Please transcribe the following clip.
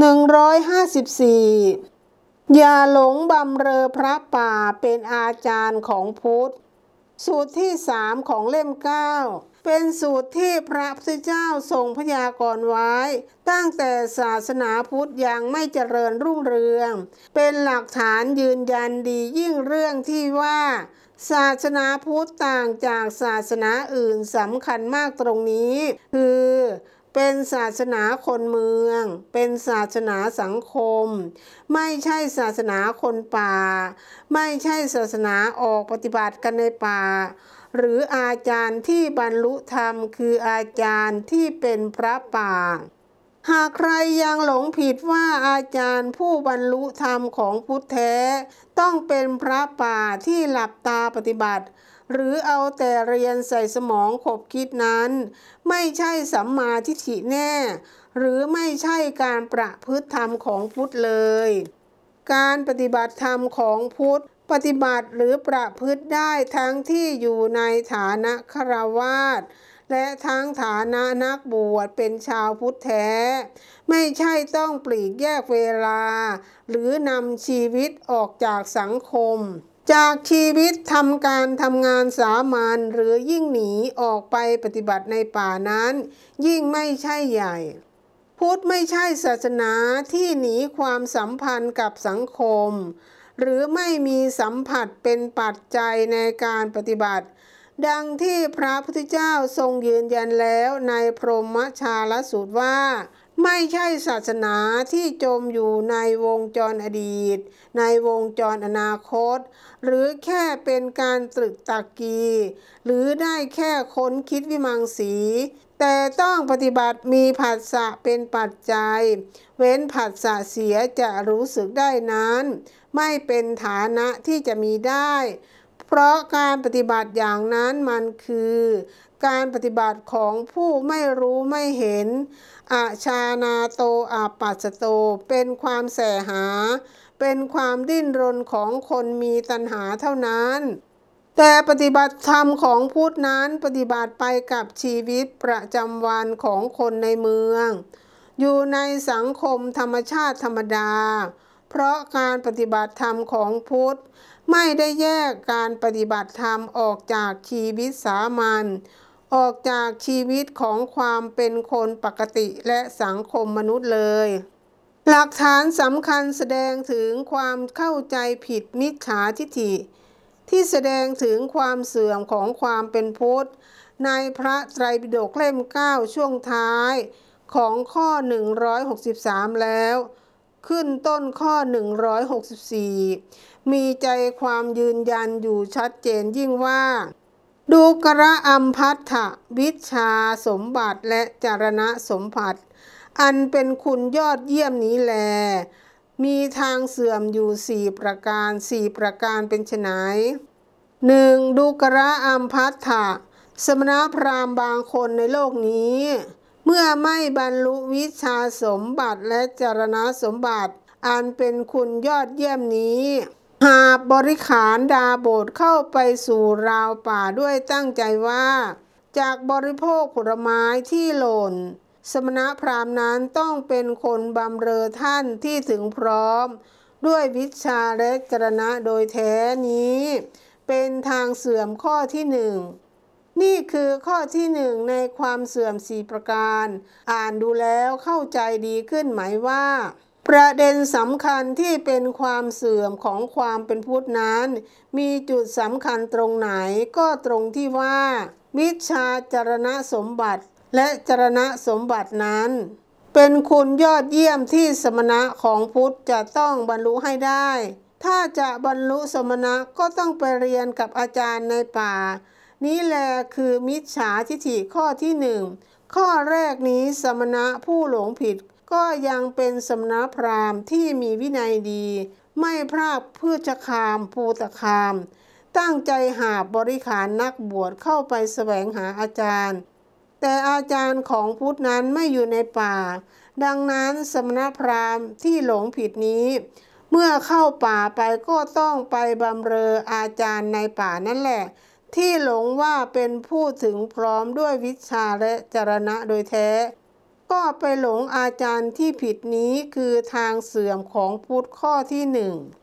154 อย่าหลงบำเรอพระป่าเป็นอาจารย์ของพุทธ สูตรที่สามของเล่มเก้าเป็นสูตรที่พระพุทธเจ้าทรงพยากรณ์ไว้ ตั้งแต่ศาสนาพุทธยังไม่เจริญรุ่งเรือง เป็นหลักฐานยืนยันดียิ่งเรื่องที่ว่า ศาสนาพุทธต่างจากศาสนาอื่นสำคัญมากตรงนี้ คือ เป็นศาสนาคนเมือง เป็นศาสนาสังคม ไม่ใช่ศาสนาคนป่า ไม่ใช่ศาสนาออกปฏิบัติกันในป่า หรืออาจารย์ที่บรรลุธรรมคืออาจารย์ที่เป็นพระป่าหากใครยังหลงผิดว่าอาจารย์ผู้บรรลุธรรมของพุทธแท้ ต้องเป็นพระป่าที่หลับตาปฏิบัติ หรือเอาแต่เรียนใส่สมองขบคิดนั้น ไม่ใช่สัมมาทิฏฐิแน่ หรือไม่ใช่การประพฤติธรรมของพุทธเลย การปฏิบัติธรรมของพุทธปฏิบัติหรือประพฤติได้ทั้งที่อยู่ในฐานะคาวาสและทั้งฐานะนักบวชเป็นชาวพุทธแท้ ไม่ใช่ต้องปลีกแยกเวลา หรือนำชีวิตออกจากสังคม จากชีวิตทำการทำงานสามัญหรือยิ่งหนีออกไปปฏิบัติในป่านั้น ยิ่งไม่ใช่ใหญ่ พุทธไม่ใช่ศาสนาที่หนีความสัมพันธ์กับสังคม หรือไม่มีสัมผัสเป็นปัจจัยในการปฏิบัติ ดังที่พระพุทธเจ้าทรงยืนยันแล้วในพรหมชาลสูตรว่า ไม่ใช่ศาสนาที่จมอยู่ในวงจรอดีต ในวงจรอนาคต หรือแค่เป็นการตรึกตรกกี หรือได้แค่ค้นคิดวิมังสี แต่ต้องปฏิบัติมีผัสสะเป็นปัจจัย เว้นผัสสะเสียจะรู้สึกได้นั้น ไม่เป็นฐานะที่จะมีได้ เพราะการปฏิบัติอย่างนั้นมันคือ การปฏิบัติของผู้ไม่รู้ไม่เห็นอาชานาโตอาปัสสโต เป็นความแสหา เป็นความดิ้นรนของคนมีตัณหาเท่านั้นแต่ปฏิบัติธรรมของพุทธนั้นปฏิบัติไปกับชีวิตประจำวันของคนในเมือง อยู่ในสังคมธรรมชาติธรรมดา เพราะการปฏิบัติธรรมของพุทธ ไม่ได้แยกการปฏิบัติธรรมออกจากชีวิตสามัญออกจากชีวิตของความเป็นคนปกติและสังคมมนุษย์เลย หลักฐานสำคัญแสดงถึงความเข้าใจผิดมิจฉาทิฐิ ที่แสดงถึงความเสื่อมของความเป็นพุทธ ในพระไตรปิฎกเล่ม 9 ช่วงท้ายของข้อ 163 แล้ว ขึ้นต้นข้อ 164 มีใจความยืนยันอยู่ชัดเจนยิ่งว่า ดูกระอัมพัทธวิชาสมบัติและจารณะสมบัติอันเป็นคุณยอดเยี่ยมนี้แล มีทางเสื่อมอยู่สี่ประการสี่ประการเป็นไฉนหนึ่งดูกระอัมพัทธะสมณพราหมณ์บางคนในโลกนี้ เมื่อไม่บรรลุวิชาสมบัติและจารณะสมบัติ อันเป็นคุณยอดเยี่ยมนี้ หาบริขารดาโบทเข้าไปสู่ราวป่าด้วยตั้งใจว่า จากบริโภคผลไม้ที่หล่น สมณพราหมณ์นั้นต้องเป็นคนบำเรอท่านที่ถึงพร้อม ด้วยวิชาและจรณะโดยแท้นี้ เป็นทางเสื่อมข้อที่หนึ่ง นี่คือข้อที่หนึ่งในความเสื่อมสี่ประการ อ่านดูแล้วเข้าใจดีขึ้นไหมว่า ประเด็นสำคัญที่เป็นความเสื่อมของความเป็นพุทธนั้น มีจุดสำคัญตรงไหนก็ตรงที่ว่า วิชาจารณะสมบัติและจารณะสมบัตินั้น เป็นคุณยอดเยี่ยมที่สมณะของพุทธจะต้องบรรลุให้ได้ ถ้าจะบรรลุสมณะก็ต้องไปเรียนกับอาจารย์ในป่า นี้แลคือมิจฉาทิฏฐิข้อที่หนึ่งข้อแรกนี้สมณะผู้หลงผิด ก็ยังเป็นสมณะพราหมณ์ที่มีวินัยดี ไม่พรากพืชคามภูตคาม ตั้งใจหาบริขารนักบวชเข้าไปแสวงหาอาจารย์ แต่อาจารย์ของพุทธนั้นไม่อยู่ในป่า ดังนั้นสมณพราหมณ์ที่หลงผิดนี้ เมื่อเข้าป่าไปก็ต้องไปบำเรออาจารย์ในป่านั่นแหละ ที่หลงว่าเป็นผู้ถึงพร้อมด้วยวิชาและจรณะโดยแท้ ก็ไปหลงอาจารย์ที่ผิดนี้คือทางเสื่อมของพุทธข้อที่หนึ่ง